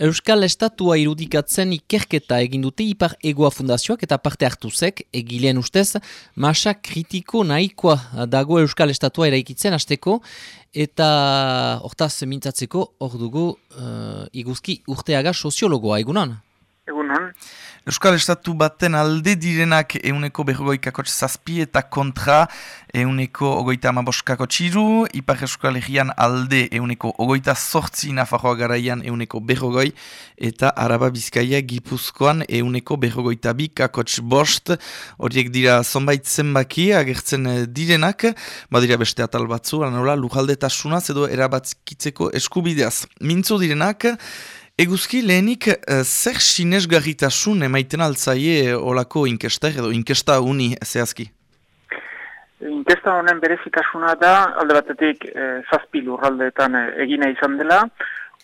Euskal Estatua irudikatzen ikerketa egin dute Ipar Egoa Fundazioak eta parte hartuzek, egileen ustez, masa kritiko nahikoa dago Euskal Estatua eraikitzen hasteko eta hortaz mintzatzeko hor dugu uh, iguzki urteaga soziologoa, egunon? Egunon. Euskal Estatu baten alde direnak euneko berrogoikako zazpi eta kontra euneko ogoita amaboskako txiru, Ipar Euskal Herrian alde euneko ogoita sortzi nafarroa garaian euneko berrogoi, eta Araba Bizkaia Gipuzkoan euneko berrogoita bi kakotx bost, horiek dira zonbait zenbaki agertzen direnak, badira beste atal batzu, lanola lujalde tasunaz edo erabatkitzeko eskubideaz. Mintzu direnak, Eguzki lehenik uh, zer sinesgarritasun emaiten altzaie olako inkester edo inkesta uni zehazki? Inkesta honen berezitasuna da alde batetik eh, zazpi lurraldeetan eh, egina izan dela.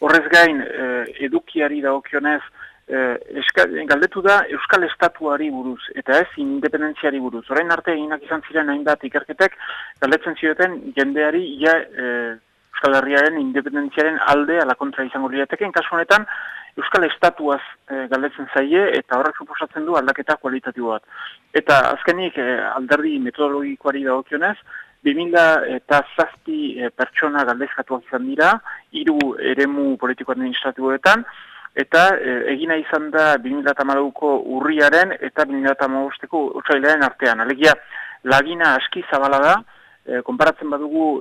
Horrez gain eh, edukiari daokionez eh, galdetu da Euskal Estatuari buruz eta ez independentziari buruz. Horain arte eginak izan ziren hainbat ikerketek galdetzen zioten jendeari ja... Eh, Euskal Herriaren independentziaren alde ala kontra izango lirateken kasu honetan Euskal Estatuaz e, galdetzen zaie eta horrek suposatzen du aldaketa kualitatibo bat. Eta azkenik e, alderdi metodologikoari dagokionez 2000 eta zazpi e, pertsona galdezkatuak izan dira, hiru eremu politiko administratiboetan, eta e, egina izan da 2008ko urriaren eta 2008ko utxailaren artean. Alegia, lagina aski zabala da, e, konparatzen badugu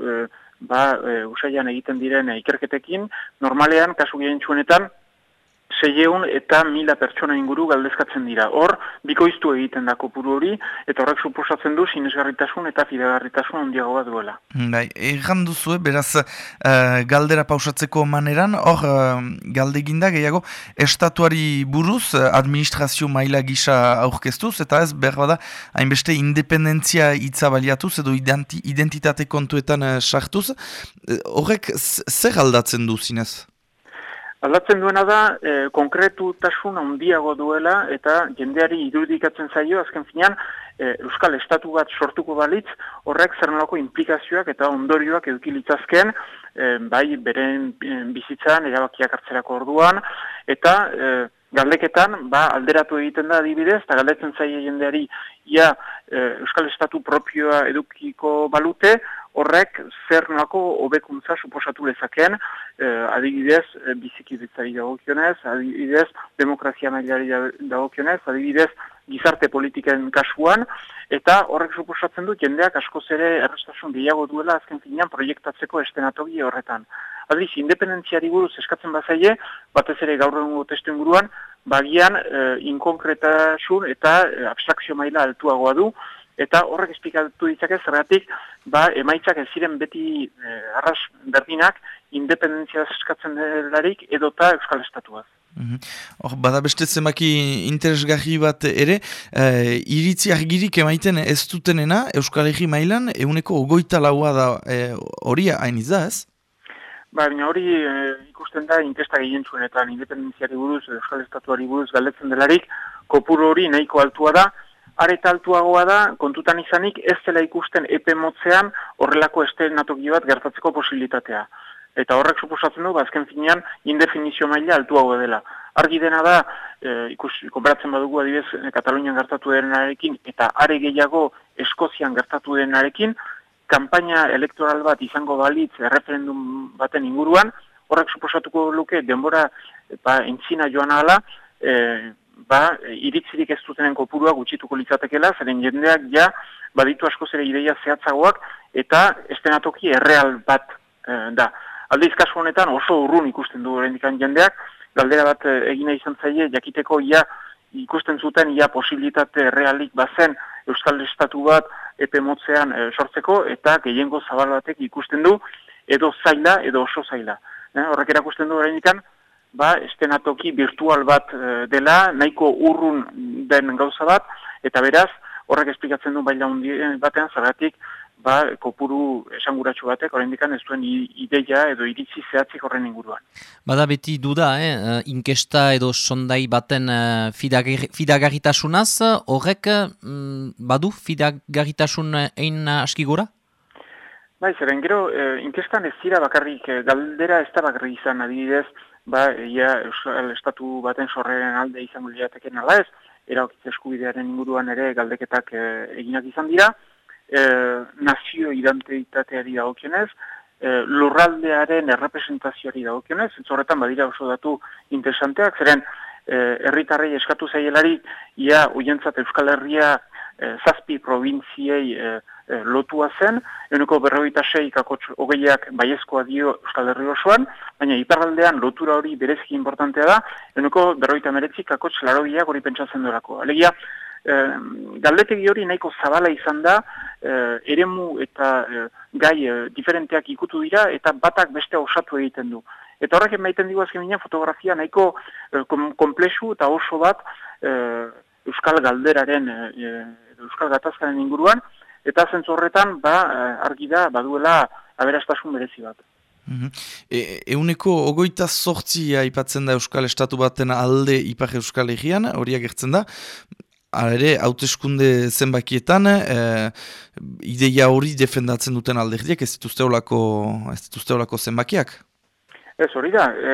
ba, e, usaian egiten diren ikerketekin, normalean, kasu gehen txuenetan, seieun eta mila pertsona inguru galdezkatzen dira. Hor, bikoiztu egiten da kopuru hori, eta horrek suposatzen du sinesgarritasun eta fidegarritasun ondiagoa duela. Bai, egan duzu, beraz, uh, galdera pausatzeko maneran, hor, uh, galde ginda, gehiago, estatuari buruz, administrazio maila gisa aurkeztuz, eta ez, behar bada, hainbeste independentzia hitza baliatuz, edo identitate kontuetan uh, sartuz, horrek, zer aldatzen du zinez? Aldatzen duena da, e, konkretu tasun handiago duela eta jendeari irudikatzen zaio, azken finean, e, Euskal Estatu bat sortuko balitz, horrek zer nolako implikazioak eta ondorioak edukilitzazken, e, bai, beren bizitzan, erabakiak hartzerako orduan, eta e, galdeketan, ba, alderatu egiten da adibidez, eta galdetzen zaie jendeari, ia e, Euskal Estatu propioa edukiko balute, horrek zer nolako hobekuntza suposatu lezakeen, eh, adibidez eh, bizikidetzari dagokionez, adibidez demokrazia mailari dagokionez, adibidez gizarte politiken kasuan, eta horrek suposatzen du jendeak askoz ere errestasun gehiago duela azken finean proiektatzeko estenatogi horretan. Adriz, independentziari buruz eskatzen bazaie, batez ere gaur egun testu inguruan, bagian eh, inkonkretasun eta eh, abstrakzio maila altuagoa du, eta horrek esplikatu ditzake zergatik ba, emaitzak ez ziren beti e, arras berdinak independentzia eskatzen delarik edota Euskal Estatuaz. Mm -hmm. Bada beste zemaki interesgarri bat ere, e, iritzi argirik emaiten ez dutenena Euskal Herri mailan euneko ogoita laua da e, hori hain ez? Ba, baina hori e, ikusten da inkesta gehien zuenetan independentziari buruz, Euskal Estatuari buruz galdetzen delarik, kopuru hori nahiko altua da, areta altuagoa da, kontutan izanik, ez dela ikusten epe motzean horrelako estenatoki bat gertatzeko posibilitatea. Eta horrek suposatzen du, ba, finean, indefinizio maila altuagoa dela. Argi dena da, e, ikus, konperatzen badugu adibez, e, Katalunian gertatu denarekin, eta are gehiago Eskozian gertatu denarekin, kanpaina elektoral bat izango balitz referendum baten inguruan, horrek suposatuko luke denbora ba, entzina joan ala, e, ba, iritzirik ez dutenen kopurua gutxituko litzatekela, zeren jendeak ja, baditu asko zere ideia zehatzagoak, eta estenatoki erreal bat e, da. Alde izkasu honetan oso urrun ikusten du horrendikan jendeak, galdera bat e, egina izan zaie, jakiteko ia ikusten zuten ia posibilitate realik bazen Euskal Estatu bat epe motzean e, sortzeko, eta gehiengo zabal batek ikusten du edo zaila edo oso zaila. E, horrek erakusten du horrendikan, ba, estenatoki virtual bat eh, dela, nahiko urrun den gauza bat, eta beraz, horrek esplikatzen du baila batean, zergatik, ba, kopuru esanguratsu batek, horrein dikan ez duen ideia edo iritzi zehatzik horren inguruan. Bada beti duda, eh? eh inkesta edo sondai baten uh, fidagarritasunaz, horrek mm, badu fidagarritasun egin aski gora? Bai, zeren gero, inkestan ez zira bakarrik, galdera ez da bakarrik izan adibidez, ba, ia Euskal Estatu baten sorreren alde izango liateken ala ez, eraokitze eskubidearen inguruan ere galdeketak e, eginak izan dira, e, nazio identitateari dagokionez, e, lurraldearen errepresentazioari dagokionez, horretan badira oso datu interesanteak, zeren herritarrei eskatu zaielari, ia uientzat Euskal Herria e, zazpi provintziei e, e, lotua zen, euneko berroita sei kakotx hogeiak baiezkoa dio Euskal Herri osoan, baina hiperaldean lotura hori berezki importantea da, euneko berroita meretzi kakotx larogiak hori pentsatzen durako. Alegia, e, galdetegi hori nahiko zabala izan da, e, eremu eta e, gai e, diferenteak ikutu dira, eta batak beste osatu egiten du. Eta horrek emaiten digu azken fotografia nahiko e, komplexu eta oso bat e, Euskal Galderaren Euskal Gatazkaren inguruan, eta zentzu horretan, ba, eh, argi da, baduela aberastasun berezi bat. Mm euneko ogoita sortzi aipatzen da Euskal Estatu baten alde Ipar Euskal Egean, hori agertzen da, ere, hauteskunde zenbakietan, e, ideia hori defendatzen duten alderdiak, ez dituzte olako zenbakiak? Ez hori da, e,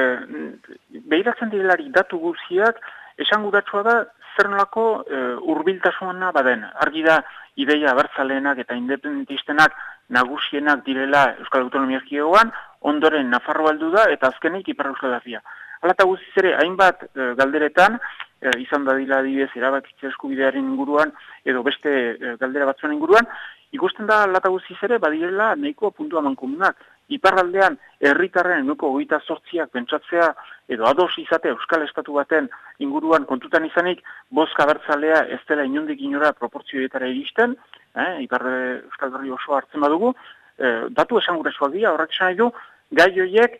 behiratzen direlarik datu guziak, esan da, zer nolako e, baden. Argi da, ideia abertzaleenak eta independentistenak nagusienak direla Euskal Autonomia Erkidegoan, ondoren Nafarro aldu da eta azkenik Ipar Euskal Herria. Hala eta guztiz ere, hainbat e, galderetan, e, izan da dila adibidez erabakitze eskubidearen inguruan, edo beste e, galdera batzuen inguruan, ikusten da lata guztiz ere, badirela nahiko puntu aman komunak iparraldean herritarren nuko goita sortziak pentsatzea edo ados izate Euskal Estatu baten inguruan kontutan izanik, boska bertzalea ez dela inundik inora proportzioetara iristen, eh, iparre Euskal Herri oso hartzen badugu, eh, datu esan gure dira, horrek esan du, gai horiek eh,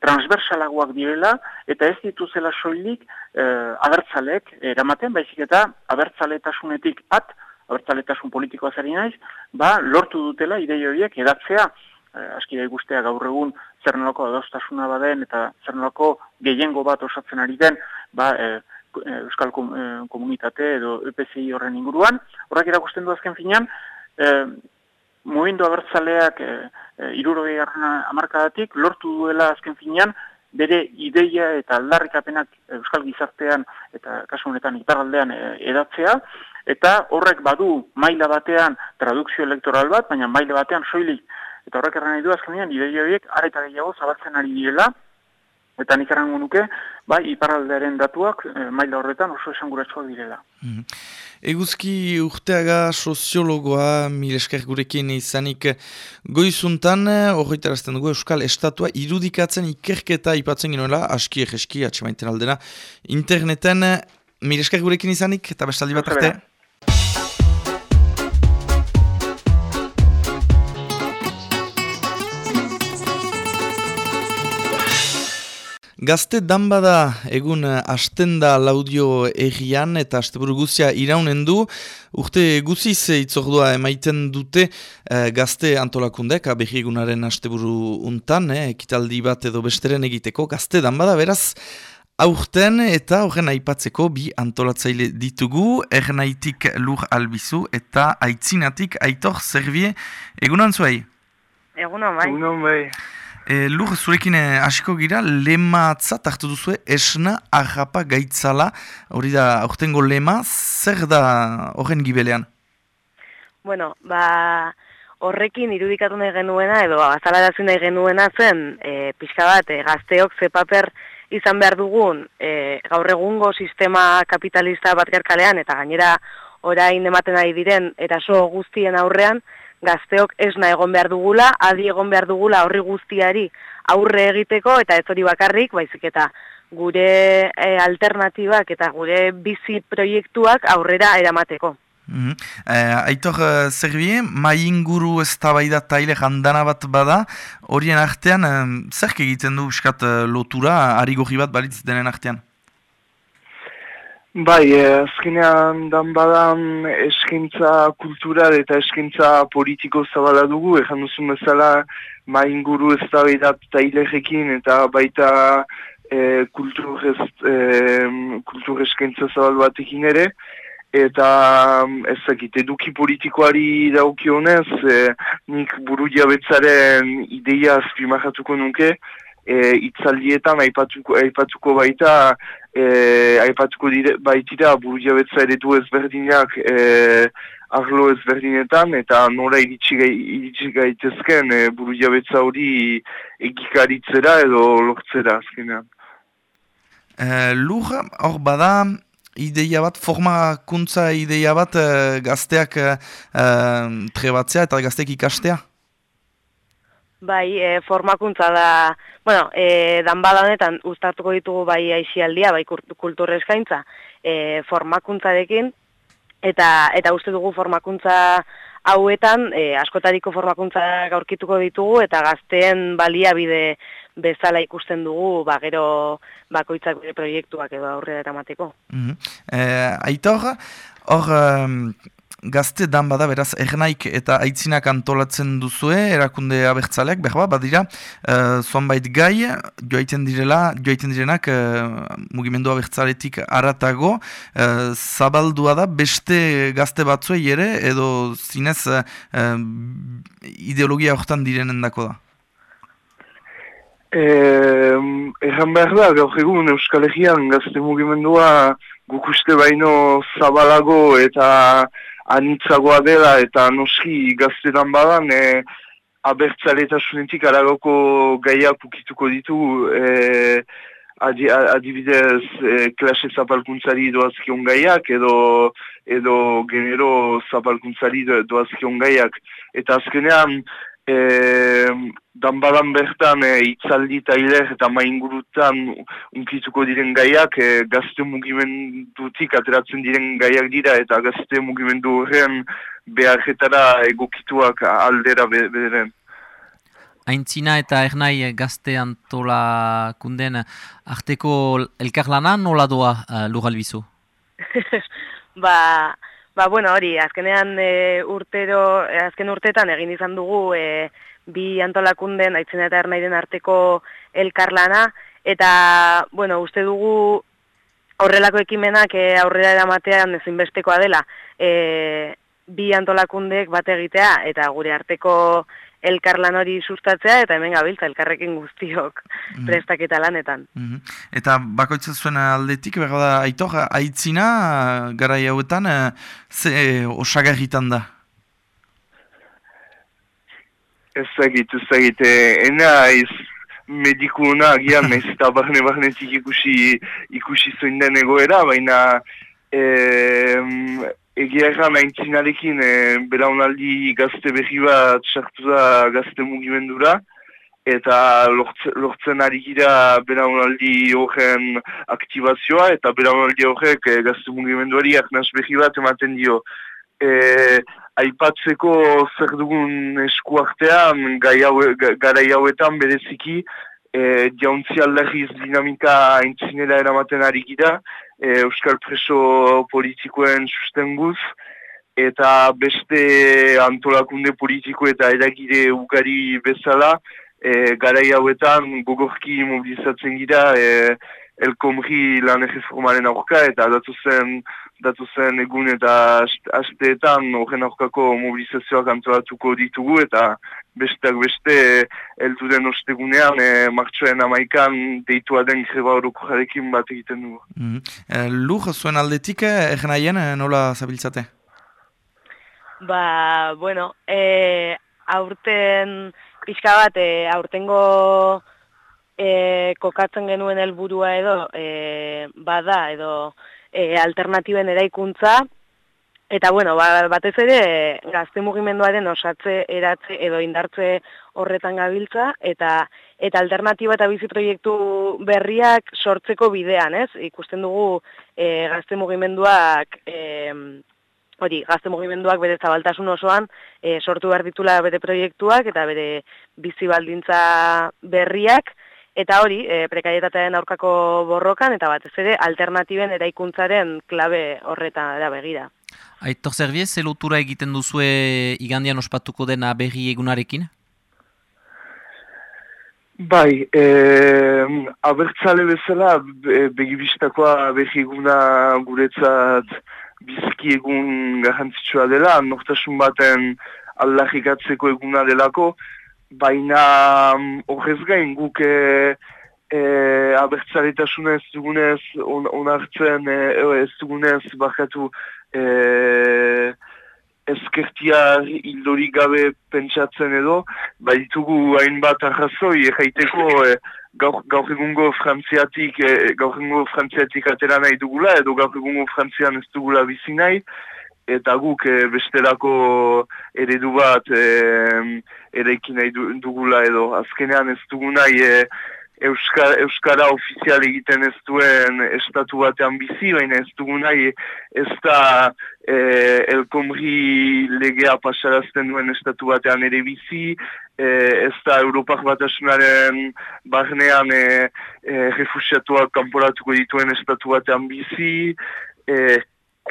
transversalagoak direla, eta ez dituzela soilik eh, abertzalek eramaten, baizik eta abertzaletasunetik at, abertzaletasun politikoa zari naiz, ba, lortu dutela idei horiek edatzea, eh, aski da ikustea gaur egun zer nolako adostasuna baden eta zer nolako gehiengo bat osatzen ari den ba, eh, eh Euskal eh, Komunitate edo EPCI horren inguruan. Horrak erakusten du azken finean, eh, mugindu abertzaleak eh, eh, irurogei amarkadatik lortu duela azken finean bere ideia eta aldarrikapenak Euskal Gizartean eta kasu honetan iparaldean edatzea, eta horrek badu maila batean tradukzio elektoral bat, baina maila batean soilik. Eta horrek erran nahi du azkenean, ideia horiek areta gehiago zabatzen ari direla, eta nik errango nuke, bai, iparaldearen datuak e, maila horretan oso esanguratsuak direla. Mm Eguzki urteaga soziologoa, mil esker gurekin izanik goizuntan, horretarazten dugu Euskal Estatua irudikatzen ikerketa ipatzen ginoela, aski egeski, atxemaiten aldena, interneten, mil esker gurekin izanik, eta bestaldi bat arte. Gazte danbada egun eh, astenda laudio egian eta asteburu guzia iraunen du. Urte guziz itzordua emaiten dute eh, gazte antolakundek, abehi egunaren asteburu untan, eh, ekitaldi bat edo besteren egiteko. Gazte danbada beraz aurten eta horren aipatzeko bi antolatzaile ditugu. Ernaitik lur albizu eta aitzinatik aitor zerbie egunan zuai? Egunan bai. Egunan bai. E, lur, zurekin eh, hasiko gira, lema atzat hartu duzue, esna agapa gaitzala, hori da, aurtengo lema, zer da horren gibelean? Bueno, ba, horrekin irudikatu nahi genuena, edo azalarazu nahi genuena zen, e, pixka bat, e, gazteok ze paper izan behar dugun, e, gaur egungo sistema kapitalista bat gerkalean, eta gainera orain ematen ari diren, eraso guztien aurrean, gazteok esna egon behar dugula, adi egon behar dugula horri guztiari aurre egiteko, eta ez hori bakarrik, baizik eta gure e, alternatibak eta gure bizi proiektuak aurrera eramateko. Mm -hmm. Aitor, uh, zerbie, mai inguru ez tabaida taile jandana bat bada, horien artean, um, zerk egiten du uskat lotura, ari bat balitz denen artean? Bai, eh, azkenean dan badan eskintza kultural eta eskintza politiko zabala dugu, ezan duzun bezala main inguru ez da eta hilerekin eta baita eh, kultur, ez, eh, kultur eskintza zabal batekin ere, eta ez eduki politikoari daukionez, eh, nik buru jabetzaren ideia azpimahatuko nuke, e, itzaldietan aipatuko, aipatuko baita, e, aipatuko dire, baitira buru jabetza ere du ezberdinak e, arlo ezberdinetan, eta nola iritsi, iritsi gaitezken e, buru jabetza hori egikaritzera edo lortzera azkenean. E, Lur, hor bada, ideia bat, formakuntza ideia bat e, gazteak e, trebatzea eta gazteak ikastea? Bai, e, formakuntza da, bueno, e, dan honetan ustartuko ditugu bai aixialdia, bai kultur eskaintza, e, formakuntzarekin, eta eta uste dugu formakuntza hauetan, e, askotariko formakuntza gaurkituko ditugu, eta gazteen baliabide bezala ikusten dugu, ba, gero bakoitzak bere proiektuak edo aurrera eramateko. Mm -hmm. e, Aitor, hor, gazte dan bada, beraz, ernaik eta aitzinak antolatzen duzue, erakunde abertzaleak, behar badira, uh, zonbait gai, joaiten direla, joaiten direnak, uh, mugimendu abertzaletik aratago, uh, zabaldua da, beste gazte batzuei ere, edo zinez uh, ideologia horretan direnen dako da? Egan behar da, gaur egun Euskal Herrian gazte mugimendua gukuste baino zabalago eta anitzagoa dela eta noski gaztetan badan e, abertzaletasunetik aragoko gaiak ukituko ditu e, adi, adibidez e, klase zapalkuntzari doazkion gaiak edo edo genero zapalkuntzari doazkion gaiak. Eta azkenean e, danbadan bertan e, itzaldi tailer eta maingurutan unkituko diren gaiak e, gazte mugimendutik ateratzen diren gaiak dira eta gazte mugimendu horren beharretara egokituak aldera bederen. Aintzina eta ernai gazte antola kunden arteko elkarlana nola doa uh, lugalbizu? ba, ba, bueno, hori, azkenean e, urtero, azken urtetan egin izan dugu e, bi antolakunden, aitzen eta ernairen arteko elkarlana, eta, bueno, uste dugu horrelako ekimenak e, aurrera eramatean ezinbestekoa dela, e, bi antolakundek bat egitea, eta gure arteko elkarlan hori sustatzea, eta hemen gabiltza elkarrekin guztiok mm prestak eta lanetan. Mm Eta bakoitza zuen aldetik, bera da, aitor, aitzina, gara hauetan, e, ze osagarritan da? Ez zagit, ez zagit, ena ez mediku hona agian ez eta barne barnetik ikusi, ikusi zoin den egoera, baina e, egia erran aintzinarekin e, belaunaldi gazte behi bat sartu da gazte mugimendura, eta lortzen ari gira belaunaldi horren aktivazioa, eta belaunaldi horrek e, gazte mugimenduari aknaz behi bat ematen dio. E, aipatzeko zer dugun eskuartean gai gara hauetan bereziki e, jauntzi aldarriz dinamika entzinera eramaten ari gira e, Euskal Preso politikoen sustenguz eta beste antolakunde politiko eta eragire ugari bezala e, gara hauetan gogorki mobilizatzen gira e, elkomri lan formaren aurka eta datu zen, datu zen egun eta asteetan horren aurkako mobilizazioak antolatuko ditugu eta besteak beste eldu den ostegunean e, martxoen amaikan deitua den greba horoko jarekin bat egiten dugu. Mm -hmm. zuen aldetik egen aien nola zabiltzate? Ba, bueno, e, aurten pixka bat, e, aurtengo e, kokatzen genuen helburua edo e, bada edo e, alternatiben eraikuntza eta bueno, ba, batez ere gazte mugimenduaren osatze eratze edo indartze horretan gabiltza eta eta alternatiba eta bizi proiektu berriak sortzeko bidean, ez? Ikusten dugu e, gazte mugimenduak e, hori, gazte mugimenduak bere zabaltasun osoan e, sortu behar ditula bere proiektuak eta bere bizi baldintza berriak Eta hori, e, prekarietatearen aurkako borrokan, eta batez ere, alternatiben eraikuntzaren klabe horreta da begira. Aitor Zerbiez, ze lotura egiten duzue igandian ospatuko dena berri egunarekin? Bai, e, abertzale bezala, begibistakoa berri eguna guretzat biziki egun garrantzitsua dela, nortasun baten aldahikatzeko eguna delako, baina mm, horrez gain guk e, e, abertzaretasunez dugunez on, onartzen e, ez dugunez bakatu e, ezkertiar hildorik gabe pentsatzen edo, baitugu hainbat arrazoi, egeiteko e, gaur, gaur egungo frantziatik, e, gaur egungo frantziatik atera nahi dugula, edo gaur egungo frantzian ez dugula bizi nahi, eta guk e, bestelako eredu bat e, erekin nahi dugula edo, azkenean ez dugu nahi e, Euskara, Euskara ofizial egiten ez duen estatu batean bizi, baina ez dugu nahi ez da e, elkomri legea pasarazten duen estatu batean ere bizi, e, ez da Europak batasunaren barnean e, e, refusiatuak kanporatuko dituen estatu batean bizi, e,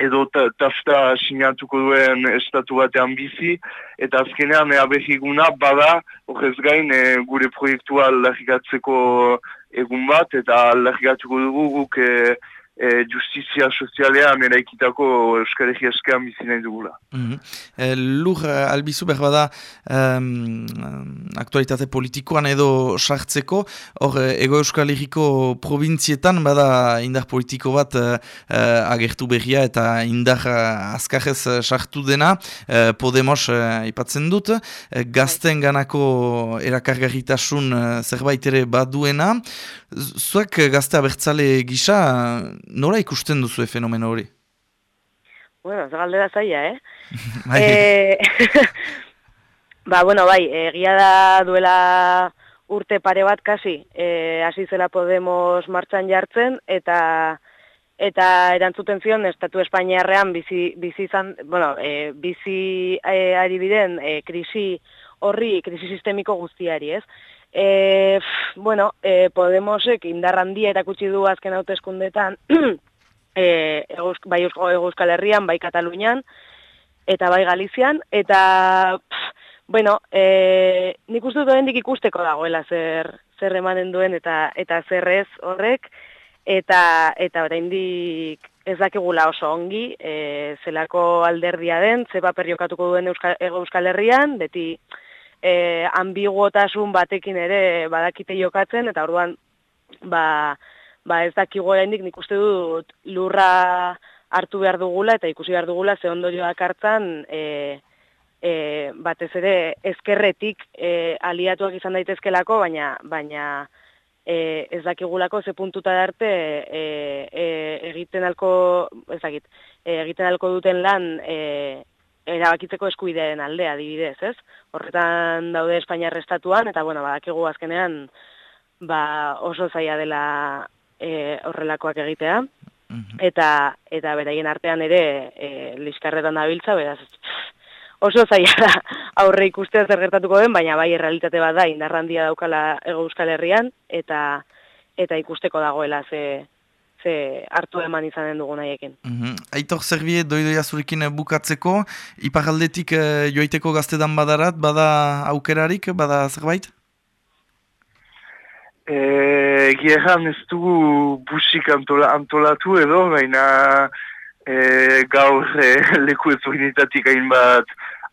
edo tafta sinatuko duen estatu batean bizi, eta azkenean ea behiguna bada, horrez gain, e, gure proiektua aldarrikatzeko egun bat, eta aldarrikatuko dugu guk e, e, justizia sozialean eraikitako Euskal Herri eskean bizi nahi dugula. Mm -hmm. e, lur eh, albizu behar bada um, aktualitate politikoan edo sartzeko, hor eh, ego Euskal Herriko provintzietan bada indar politiko bat uh, agertu berria eta indar uh, azkarrez sartu dena uh, Podemos uh, ipatzen dut, uh, gazten ganako erakargarritasun uh, zerbait ere baduena, zuek gazte abertzale gisa nola ikusten duzu fenomeno hori? Bueno, ez galdera zaila, eh? e, ba, bueno, bai, egia da duela urte pare bat kasi, e, hasi zela Podemos martxan jartzen, eta eta erantzuten zion Estatu Espainiarrean bizi, bizi izan, bueno, e, bizi e, ari biden e, krisi horri, krisi sistemiko guztiari, ez? E, bueno, e, Podemosek indarrandia erakutsi du azken hauteskundetan e, bai Euskal Herrian, bai Katalunian, eta bai Galizian, eta, pff, bueno, e, nik uste duen ikusteko dagoela zer, zer emanen duen eta eta zer ez horrek, eta eta oraindik ez dakigula oso ongi, e, zelako alderdia den, ze paper duen Euskal, Euskal Herrian, beti, e, ambiguotasun batekin ere badakite jokatzen, eta orduan ba, ba ez dakigu oraindik nik uste dut lurra hartu behar dugula eta ikusi behar dugula ze ondo joak hartzan e, e, batez ere ezkerretik e, aliatuak izan daitezkelako, baina baina e, ez dakigulako ze puntuta darte e, e, egiten alko, ezagit, e, egiten alko duten lan e, erabakitzeko eskubidearen aldea adibidez, ez? Horretan daude Espainiar estatuan eta bueno, badakigu azkenean ba oso zaila dela e, horrelakoak egitea. Mhm. Eta eta beraien artean ere e, liskarretan dabiltza, beraz oso zaila da aurre ikustea zer gertatuko den, baina bai errealitate bat da indarrandia daukala Ego Euskal Herrian eta eta ikusteko dagoela ze ze hartu eman izanen dugu nahiekin. Mm -hmm. Aitor zerbie doidoia zurekin bukatzeko, iparaldetik uh, joaiteko gaztedan badarat, bada aukerarik, bada zerbait? Eh, Gierran ez dugu busik antola, antolatu edo, baina e, gaur e, leku ez hain bat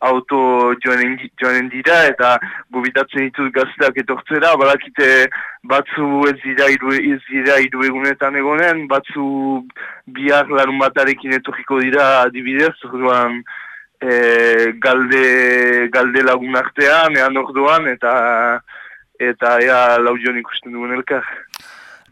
auto joanen, joanen dira eta bubitatzen ditut gazteak etortzera, balakite batzu ez dira iru, ez dira iru egunetan egonen, batzu bihar larun batarekin etorriko dira adibidez, orduan e, galde, galde lagun artean, ean orduan, eta eta ea lau joan ikusten duen elkar.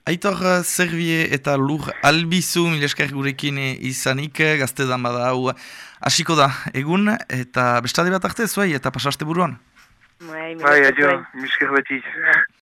Aitor Zerbie eta Lur Albizu, mileskar gurekin izanik, gaztedan bada hau hasiko da egun eta bestade bat arte zuai eta pasaste buruan. Bai, bai, adio, misker beti.